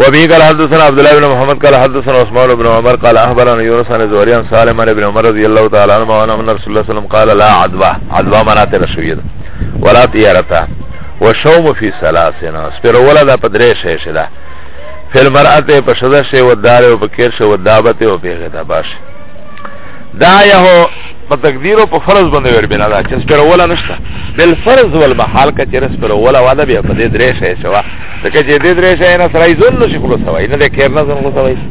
Speaker 1: وبه قال حدثنا عبد الله بن محمد قال حدثنا عثمان بن عمر قال اخبرنا يونس عن زهري عن سالم عن ابن عمر رضي الله تعالى عنهما وعن رسول الله صلى الله عليه وسلم قال لا عدوى عدوى منات الشويد ولا طيارتا وشوم في ثلاثنا سپر ولا دا پدرې شې شې دا فل مرأته په شذا شې و دار او په کېر شې و دابته او په غدا باش دا یو په تقدیر او په فرض باندې ور بنا دا چې سپر ولا نشته بل فرض والمحال کچې سپر ولا واده بیا په دې درې شې شوا ځکه چې دې درې شی نه سره ایزون نشي خلاصوای نه د کیر نه ځون خلاصوای شي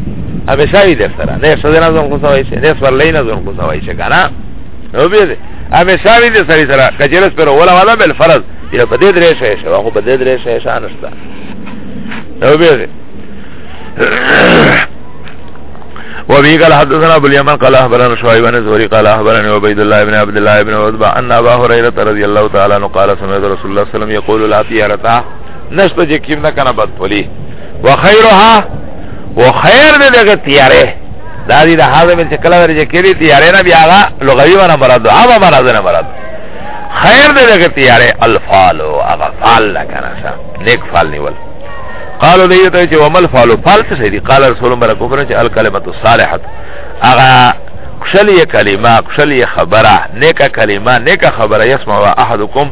Speaker 1: همیشه وي در سره نه ښځه نه ځون خلاصوای شي نه سورلۍ نه ځون خلاصوای شي که نه نو بیا دې همیشه وي در سړي سره که چېرې سپېره وله والا بل فرض یا په دې درې شی شوه خو په دې درې شی شی نشته نو بیا دې وبه قال حدثنا ابو اليمن قال اخبرنا شعيب بن زهري قال اخبرني عبيد الله بن عبد الله بن عتبة ان ابا هريره رضي الله تعالى عنه قال سمعت رسول الله صلى الله عليه وسلم يقول لا طيرة نشته چې کیم نه کنه بد پولی وخیرها وخیر دې دغه تیارې دا دې د حاضر مې چې کله ورې کېری تیارې نه بیا هغه لغوي ونه مراد هغه مراد نه مراد خیر دې دغه تیارې الفال او هغه فال نه کنه شه نیک فال نیول قالو دې ته چې ومل فالو فال څه دې قال رسول الله برکو فرمایي چې الکلمه الصالحه هغه کشلی کلمه کشلی خبره نیکه کلمه نیکه خبره یسمع احدکم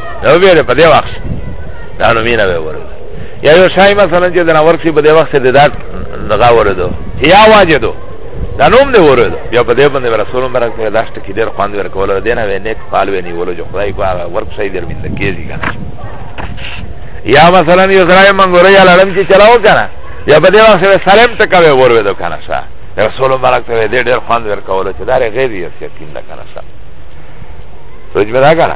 Speaker 1: نو بیره په دې وخت دا نو مینه به ورو یا یو شای مثلا چې دنا ورسی په دې وخت دې دات دغه وردو یا واجدو دا نوم دې وردو بیا په دې باندې رسول مبارک ته داشت کې ډېر خواند ورکول دې نه نیک پال وې نیول جو خدای کو هغه ورک شای دې مند کېږي کنه یا مثلا یو سره منګورې یا لړم چې چلاو کنه یا په دې وخت سره سلام ته کوي ورو دو کنه شاه رسول مبارک ته دې ډېر خواند ورکول چې دا غیر یې سکین ده کنه شاه رجمه دا کنه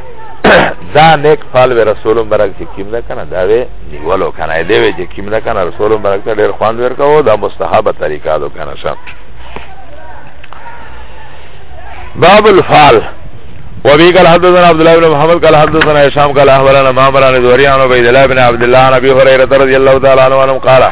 Speaker 1: دا نیک فال و رسول مبارک چې کیم نه کنه دا وی نیولو کنه دی وی چې کیم نه کنه رسول مبارک ته ډیر خوان ور کوو دا مستحبه طریقه دو کنه شم باب الفال وبي قال حدثنا عبد الله بن محمد قال حدثنا هشام قال اخبرنا معمر عن زهري عن عبيد الله بن عبد الله عن ابي هريره رضي الله تعالى عنه قال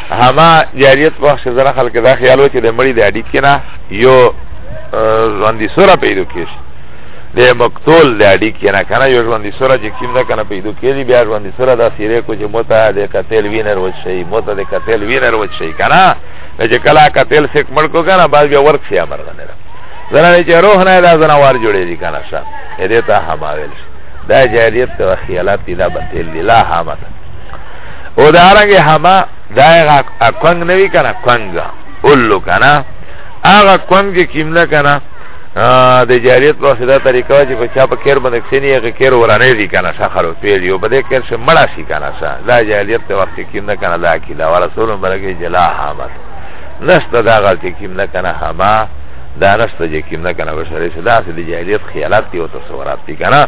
Speaker 1: هما جاریت په وخت زنه خلک دا خیال و چې د مړي د اډیت کې نه یو ژوندې سوره پیدا کېږي د مقتول د اډیت کې نه کنه یو ژوندې سوره چې کیم نه کنه پیدا کېږي بیا ژوندې سوره دا سیره کو چې موته د قتل وینر و شي موته د قتل وینر و شي کنه چې کله قتل سیک مړ کو کنه بعد بیا ورک شي امر غنه زنه چې روح نه دا زنه وار جوړې دي کنه شه دې ته هما ویل دا جاریت ته خیالات دي دا بتل لا هامه او دارنگی همه دائیغا کنگ نوی کنا کنگا اولو کنا آغا کنگ کم نکنا د جاریت په ساده طریقه چې په چا په کېر باندې کښینی هغه کېر ورانه دي کنه شخر پیل یو بده کېر شه مړه شي کنه شا دا جاریت ته وخت کې نه کنه دا کی دا رسول برګه جلا حامت نشته دا غلطی کې نه کنه هما دا نشته چې کې نه کنه بشری شه دا د جاریت خیالات دی او تصورات دی کنه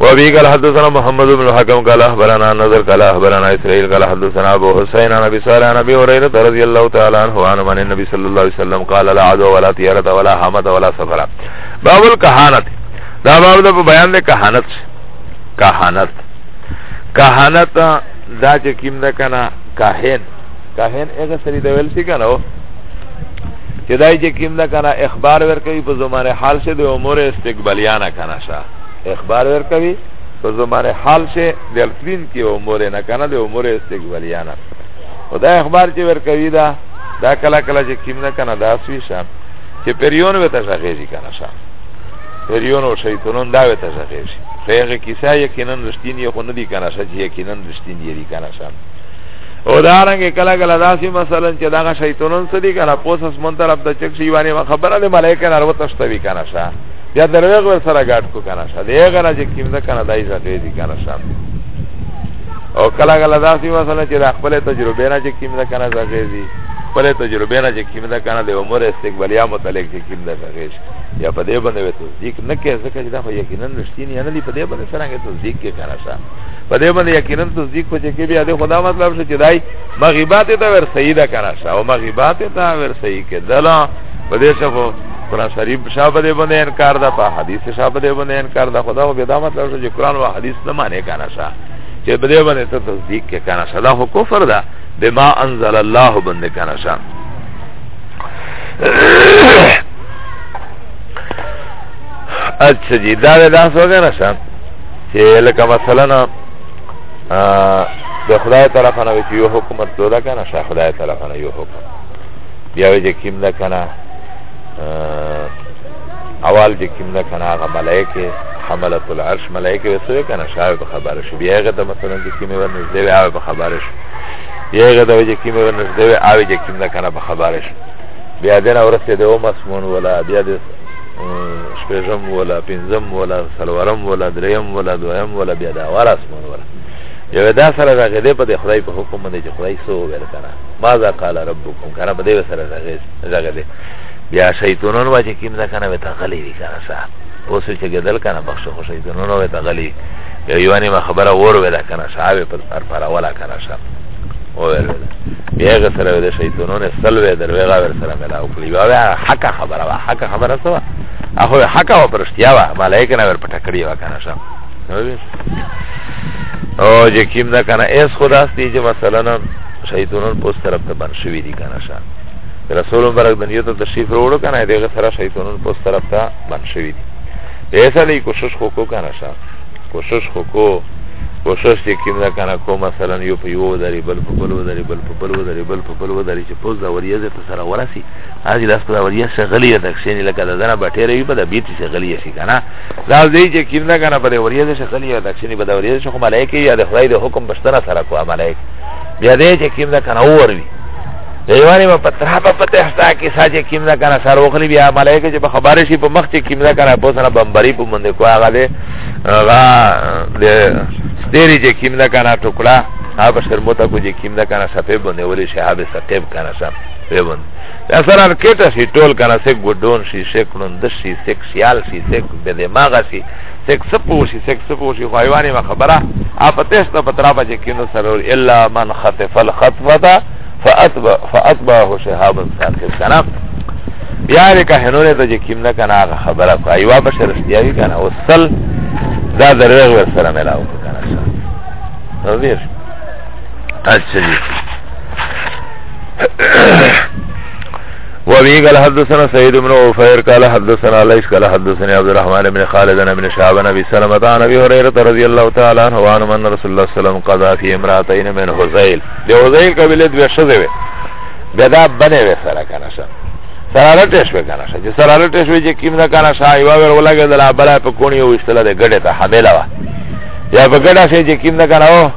Speaker 1: وابي قال حدثنا محمد بن الحكم قال اخبرنا نظر قال اخبرنا اسرائيل قال حدثنا ابو حسين عن ابي صالح عن ابي هريره رضي الله تعالى عنه عن من النبي صلى الله عليه وسلم قال لا عدو ولا طيره ولا حمد ولا سفر باب الكهانه دا باب د بیان د کهانت کهانت کهانت دا چې کیم نه کنه کاهن کاهن هغه سری د ویل سی کنه چې دای چې کیم نه کنه اخبار ورکوي په زمانه حال شه د امور استقبالیانه کنه شه اخبار ورکوي په زمان حال شه د الفلین کې امور نه کنه د امور استقبالیانه او دا اخبار چې ورکوي دا دا کله کله چې کیم نه کنه دا سوي شه چې پریون وته شغېږي کنه شه پریون او شیطانون دا وته شغېږي خیغه کیسه یقینا رښتینی خو نه دی کنه شه چې یقینا رښتینی دی کنه شه او دا رنګ کله کله داسې مثلا چې دا شیطانون سدي کنه پوسس مون طرف د چک شی باندې خبره د ملائکه نه وروتښتوي کنه شه بیا درویغ ور سره ګاټ کو کنه شه دی غره چې کیم ده کنه دای ځه دی کنه شه او کله کله داسې مثلا چې خپل تجربه نه چې کیم ده کنه ځه دی خپل تجربه نه چې کیم ده کنه د عمر استقبالیا متعلق چې کیم ده غیش یا په دې باندې وته ځیک نه کې ځکه چې دا خو یقینا رښتینی نه دی په دې باندې څنګه ته ځیک کې کنه شه په دې باندې یقینا ته ځیک په چې کې بیا د خدا مطلب شه چې دای مغیبات ته ور سیدا کنه شه او مغیبات ته ور سیدا کړه په دې څه قرآن شریف شابه دی باندې انکار ده په حدیث شابه دی باندې انکار ده خدا خو به دا مطلب شو چې قرآن او حدیث نه معنی کنه شا چې به دی باندې ته تصدیق کې کنه شا دا خو کفر ده بما انزل الله باندې کنه شا اچھا جی دا دا داس وغیرہ شا چې لکه مثلا د خدای طرف نه وی چې یو حکومت دودا کنه شا خدای طرف نه یو حکومت بیا وی چې کیم ده کنه اول چې کوم نه کنه هغه ملائکه حملت العرش ملائکه وسوي کنه شاو په خبره شو بیا هغه ته مثلا چې کوم ور نږدې وي هغه په خبره شو بیا هغه ته چې کوم ور نږدې وي هغه چې کوم نه کنه په خبره شو بیا دنه ورسته د او مسمون ولا بیا د شپږم ولا پنځم ولا سلورم ولا دریم ولا دویم ولا بیا دا ور اسمون ولا یو دا سره راغې په خدای په حکم باندې چې خدای سو ویل کنه ماذا قال ربکم کنه په دې سره راغې ځکه دی بیا شیطانون وه چې کیم ده که نه ورته غلی وي که نه څه اوس چې کېدل که نه بخښه خو شیطانونه ورته غلي یو یوه نیمه خبره ورویله که نه څه هغه په سر پروله که نه څه وویل بیا هغه سره د شیطانونو سلوې درویغه ور سره ملاو کړي یو بیا حقه خبره وه حقه خبره څه وه هغه حقه وه پر رښتیا وه ملایکه نه ور پټه کړې وه که نه څه او چې کیم ده که نه ایس خو داسې دي چې مثلا شیطانان پوست طرف ته بند شوي دي کنه شه رسول مبارک د نیت تشریف وروړو کنه دغه سره شیطانون پوس طرف ته بند شوی دي ایسا لې کوشش خو کو کنه شه کوشش خو کو کوشش چې کیم نه کنه کو مثلا یو په یو درې بل په بل درې بل په بل درې بل په بل درې چې پوز دا وریځه ته سره ورسی اځي لاس په وریځه شغلې د کښین لکه دا نه بټې ری په د بیت شغلې شي کنه دا دې چې کیم نه کنه په وریځه شغلې د کښین په د وریځه شو ملائکه یا د خدای د حکم بشتره سره کو ملائکه بیا دې چې کیم دا کنه اور وی دیوانی ما پترا په پته حتا کې ساجه کیم دا کنه سر وخلی بیا ملائکه چې خبرې شي په مخ چې کیم دا کنه په سره بمبری په مونږ کو هغه دې هغه دې ستېری چې کیم دا کنه ټوکړه هغه سر موتا کو چې کیم دا کنه سپه باندې ولې شهاب سقيب کنه سم په باندې اثر ارکټه سی ټول کنه سه ګډون شي شکلون د شي سکسیال شي سک به دماغ شي سکس پوشی سکس پوشی خوایوانی ما خبره اپا تیست پا ترابا چه کنو سرور الا من خطف الخطفتا فاتباه شهاب ساکر کنا بیا دې که هنونه ته چې کیم نه کنه هغه خبره کو ایوا بشه رښتیا وی کنه وصل دا دروغ ور سره ملاو کنه نو دې اچھا جی وابي قال حدثنا سيد بن عفير قال حدثنا ليس قال حدثني عبد الرحمن بن خالد بن شعب بن ابي سلمة عن ابي هريره رضي الله تعالى عنه وعن من رسول الله صلى الله عليه وسلم قضى في امراتين من هزيل دي هزيل قبيله دوه شذ وي بدا بنه وي سره کنه شه سره رټش وي کنه شه چې سره رټش وي چې کیم نه کنه شه ایوا ور ولګه دلا بلا په کونی وشتله د ګډه ته حامله وا یا په ګډه شه چې کیم نه کنه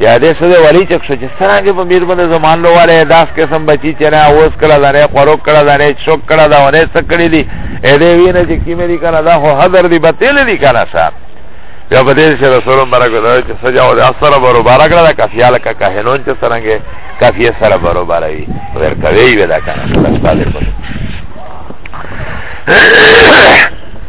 Speaker 1: یا دې سره ولی چک شو چې څنګه په میر باندې زمان نو والے داس قسم بچی چې نه اوس کړه دا نه خورو کړه دا نه شوک کړه دا نه سکړی دی اې دې وینه چې کی مری کړه دا هو حضر دی بتل دی کړه صاحب بیا په دې چې رسول مبارک دا چې سجا او اثر برو بارک دا کافیاله کا کهنون چې څنګه کافیه سره برو باروي ور کوي ودا کنه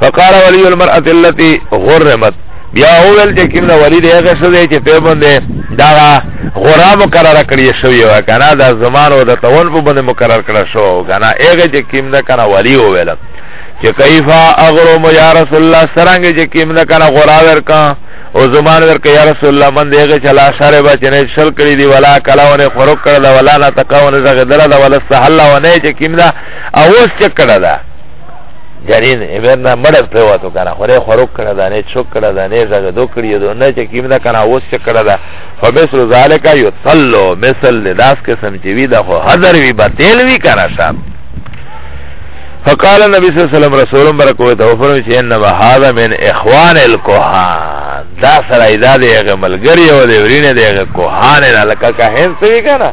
Speaker 1: فقال ولي المرأه التي غرمت بیا اول چې کوم ولی دی هغه څه دی چې په باندې دا غورا مقرره کړی شوی و کنه دا زمان او د تون په باندې مقرر کړی شو کنه هغه چې کوم نه کنه ولی وویل چې کیفا اغرم یا رسول الله سرنګ چې کوم نه کنه غورا ورکا او زمان ورکا یا رسول الله من دیغه چلا شر با چنه شل کړی دی ولا کلاونه خروق کړل ولا نه تکاونه زغه دره ولا سهلا ونه چې کوم نه اوس چکړه ده جرین امیر نه مړه پریوتو کنه خو نه خروک کړه دا نه چوک کړه دا نه زګه دو کړی دو نه چې کیم نه کنه اوس چې کړه دا فمثل ذالک یصلو مثل لداس قسم چې وی دا خو حذر وی باطل وی کنه شام فقال النبي صلى الله عليه وسلم رسول برك وتوفر شيء انما هذا من اخوان الكهان دا سره ادا دغه ملګری او د ورینه دغه کوهان نه لکه کهن څه وی کنه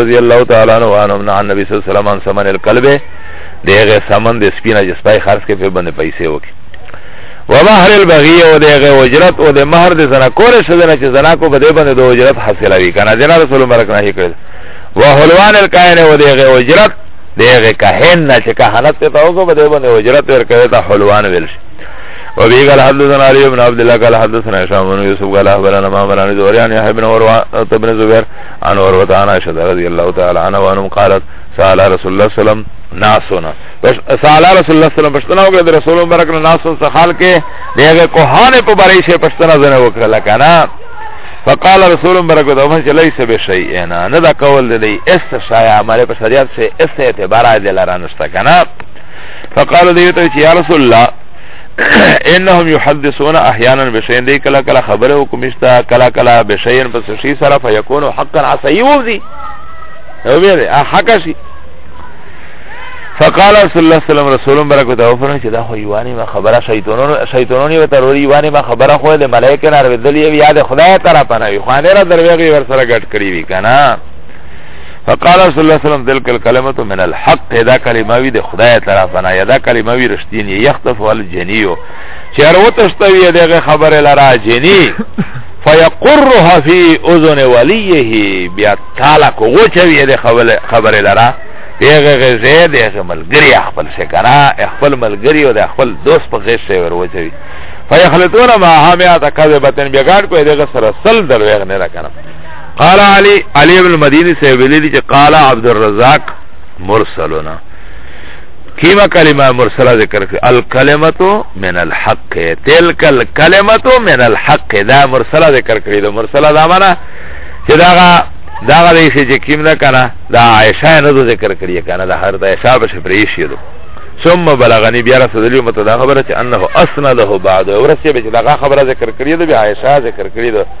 Speaker 1: رضی الله تعالی عنہ وانه من النبي صلی الله علیه وسلم ان سمن القلب دغه سمن د سپینا جس پای خرڅ کې په باندې پیسې وکي و مہر البغی او دغه اجرت او د مہر د زنا کور شدنه چې زنا کو بده باندې د اجرت حاصلوي کنه جنا رسول مبارک نه کړ و حلوان الکاهن او دغه اجرت دغه کاهن نه چې کاهنت ته تاو کو بده باندې اجرت ورکړي ته حلوان ویل شي وبه قال حدثنا علي بن عبد الله قال حدثنا هشام بن يوسف قال اخبرنا ما بن زوريان يحيى بن عروه بن زبير عن عروة عن عائشة رضي الله تعالى عنها وانهم قالت سأل رسول الله صلى الله عليه وسلم ناسونا سأل رسول الله صلى الله عليه وسلم پشتنا وکړه د رسول مبارک نه ناسون سخال کې دغه کوهانه په بارے شي پشتنا زنه وکړه لکنا فقال رسول مبارک د ومن چې ليس بشيء نه نه دا قول دی اس شای عمل په شریعت سے اس اعتبار دی لاره نشته کنه فقال دیو ته چې یا رسول الله انهم يحدثون احيانا بشيء دي کلا کلا خبره وکمشتا کلا کلا بشيء پس شي سره فيكون حقا عصي وزي او به حقا شي فقال رسول الله صلی الله علیه وسلم برکت او فرمایي چې دا خو یوانی ما خبره شیطانونو شیطانونو به تروري یوانی ما خبره خو له ملائکه نه ورېدلې یاد خدای تعالی پنه وي خو نه را دروي ور سره ګټ کړی وی کنه فقال رسول الله صلی الله علیه وسلم تلک الکلمه من الحق دا کلمه وی د خدای طرفنا یا دا کلمه وی رښتینی یختف الجنیو چیر وتشتوی دغه خبره لرا جنی فیقرها فی اذن ولیه بیا تعالی کو غوچوی د خبره لرا دغه غزه دغه ملګری خپل شکرا خپل ملګری او د خپل دوست په غیشه ور وچوی فیخلطون ما همیات کذبتن بیا ګاډ کوی دغه سره سل دروغ نه را کنه قال علی علی ابن مدینی سے ویلی دی چه قال عبد الرزاق مرسلنا کیما کلمه مرسله ذکر کړ الکلمتو من الحق تلک الکلمتو من الحق دا مرسله ذکر کړی دا مرسله دا معنا چې دا دا غلی شي چې کیم نه کنه دا عائشه نه ذکر کړی کنه دا هر د عائشه په شپری شي دو ثم بلغني بیا رسول مت دا خبره چې انه اسنده بعد ورسې به دا خبره ذکر کړی دا عائشه ذکر کړی دا